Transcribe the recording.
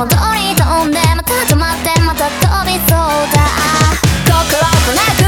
戻り飛んでまた止まってまた飛びそうだ。心をこね